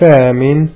ثامن